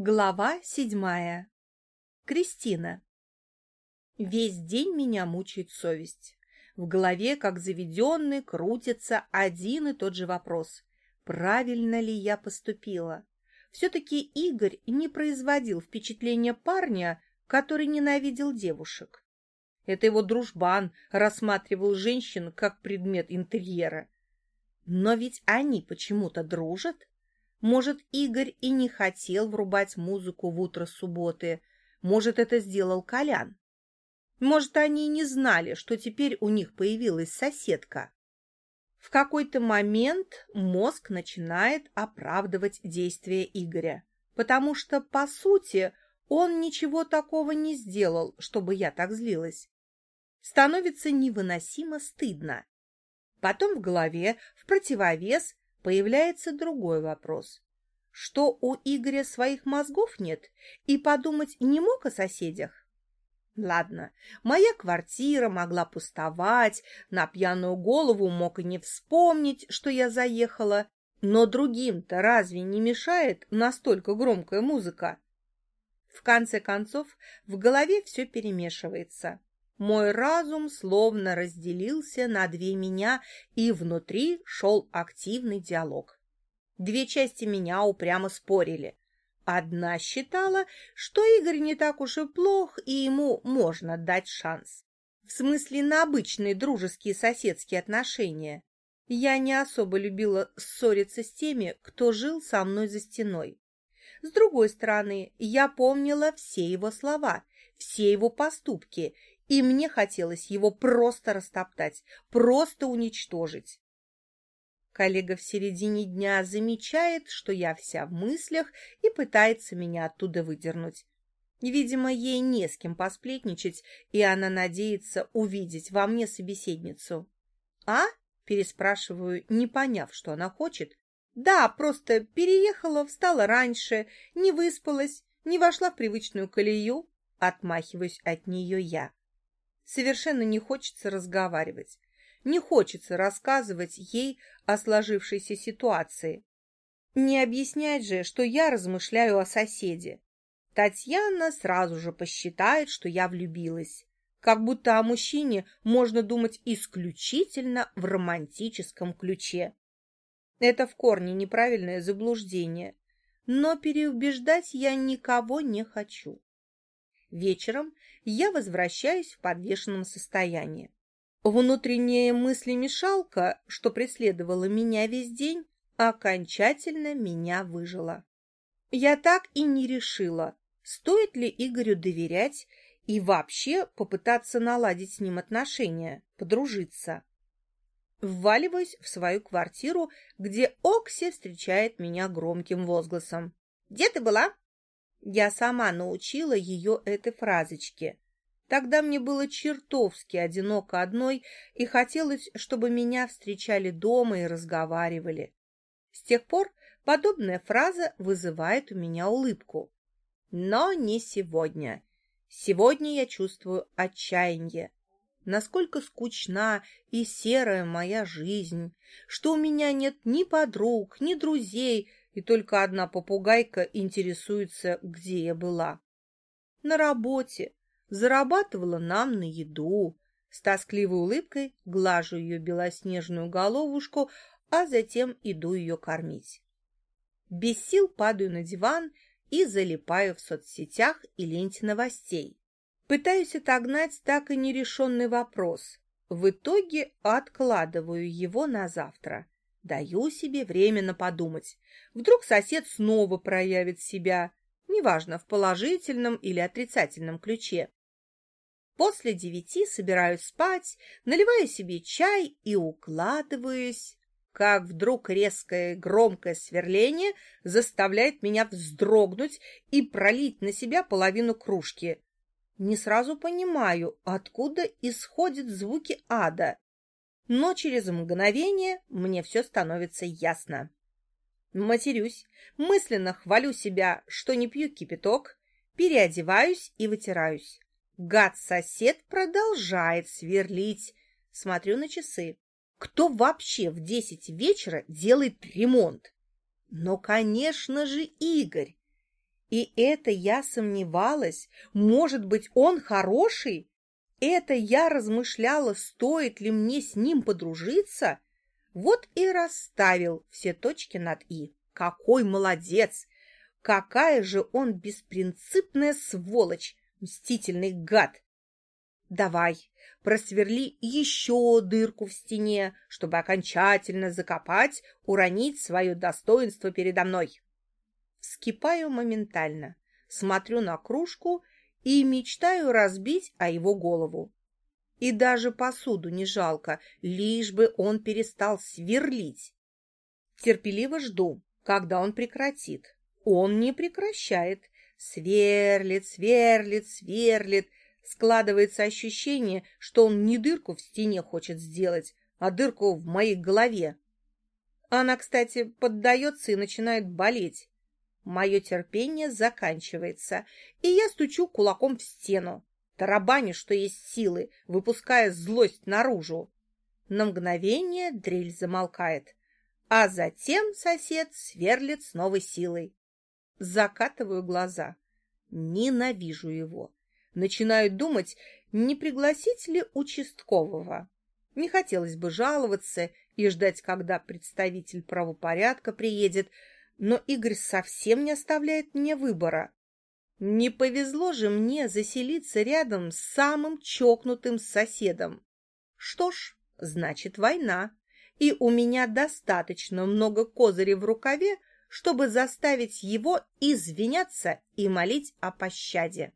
Глава седьмая. Кристина. Весь день меня мучает совесть. В голове, как заведенный, крутится один и тот же вопрос. Правильно ли я поступила? Все-таки Игорь не производил впечатления парня, который ненавидел девушек. Это его дружбан рассматривал женщин как предмет интерьера. Но ведь они почему-то дружат. Может, Игорь и не хотел врубать музыку в утро субботы. Может, это сделал Колян. Может, они и не знали, что теперь у них появилась соседка. В какой-то момент мозг начинает оправдывать действия Игоря, потому что, по сути, он ничего такого не сделал, чтобы я так злилась. Становится невыносимо стыдно. Потом в голове, в противовес, появляется другой вопрос. Что у Игоря своих мозгов нет и подумать не мог о соседях? Ладно, моя квартира могла пустовать, на пьяную голову мог и не вспомнить, что я заехала, но другим-то разве не мешает настолько громкая музыка? В конце концов, в голове все перемешивается. Мой разум словно разделился на две меня, и внутри шел активный диалог. Две части меня упрямо спорили. Одна считала, что Игорь не так уж и плох, и ему можно дать шанс. В смысле, на обычные дружеские соседские отношения. Я не особо любила ссориться с теми, кто жил со мной за стеной. С другой стороны, я помнила все его слова, все его поступки и мне хотелось его просто растоптать, просто уничтожить. Коллега в середине дня замечает, что я вся в мыслях и пытается меня оттуда выдернуть. Видимо, ей не с кем посплетничать, и она надеется увидеть во мне собеседницу. «А?» — переспрашиваю, не поняв, что она хочет. «Да, просто переехала, встала раньше, не выспалась, не вошла в привычную колею». Отмахиваюсь от нее я. Совершенно не хочется разговаривать. Не хочется рассказывать ей о сложившейся ситуации. Не объяснять же, что я размышляю о соседе. Татьяна сразу же посчитает, что я влюбилась. Как будто о мужчине можно думать исключительно в романтическом ключе. Это в корне неправильное заблуждение. Но переубеждать я никого не хочу. Вечером я возвращаюсь в подвешенном состоянии. Внутренняя мыслемешалка, что преследовала меня весь день, окончательно меня выжила. Я так и не решила, стоит ли Игорю доверять и вообще попытаться наладить с ним отношения, подружиться. Вваливаюсь в свою квартиру, где Окси встречает меня громким возгласом. «Где ты была?» Я сама научила ее этой фразочке. Тогда мне было чертовски одиноко одной, и хотелось, чтобы меня встречали дома и разговаривали. С тех пор подобная фраза вызывает у меня улыбку. Но не сегодня. Сегодня я чувствую отчаяние. Насколько скучна и серая моя жизнь, что у меня нет ни подруг, ни друзей, и только одна попугайка интересуется, где я была. На работе. Зарабатывала нам на еду. С тоскливой улыбкой глажу ее белоснежную головушку, а затем иду ее кормить. Без сил падаю на диван и залипаю в соцсетях и ленте новостей. Пытаюсь отогнать так и нерешенный вопрос. В итоге откладываю его на завтра. Даю себе временно подумать. Вдруг сосед снова проявит себя, неважно, в положительном или отрицательном ключе. После девяти собираюсь спать, наливаю себе чай и укладываюсь, как вдруг резкое громкое сверление заставляет меня вздрогнуть и пролить на себя половину кружки. Не сразу понимаю, откуда исходят звуки ада но через мгновение мне все становится ясно. Матерюсь, мысленно хвалю себя, что не пью кипяток, переодеваюсь и вытираюсь. Гад-сосед продолжает сверлить. Смотрю на часы. Кто вообще в десять вечера делает ремонт? Но, конечно же, Игорь. И это я сомневалась, может быть, он хороший? Это я размышляла, стоит ли мне с ним подружиться? Вот и расставил все точки над «и». Какой молодец! Какая же он беспринципная сволочь, мстительный гад! Давай, просверли еще дырку в стене, чтобы окончательно закопать, уронить свое достоинство передо мной. Вскипаю моментально, смотрю на кружку и мечтаю разбить о его голову. И даже посуду не жалко, лишь бы он перестал сверлить. Терпеливо жду, когда он прекратит. Он не прекращает. Сверлит, сверлит, сверлит. Складывается ощущение, что он не дырку в стене хочет сделать, а дырку в моей голове. Она, кстати, поддается и начинает болеть. Мое терпение заканчивается, и я стучу кулаком в стену, тарабаню, что есть силы, выпуская злость наружу. На мгновение дрель замолкает, а затем сосед сверлит с новой силой. Закатываю глаза. Ненавижу его. Начинаю думать, не пригласить ли участкового. Не хотелось бы жаловаться и ждать, когда представитель правопорядка приедет, но Игорь совсем не оставляет мне выбора. Не повезло же мне заселиться рядом с самым чокнутым соседом. Что ж, значит война, и у меня достаточно много козырей в рукаве, чтобы заставить его извиняться и молить о пощаде.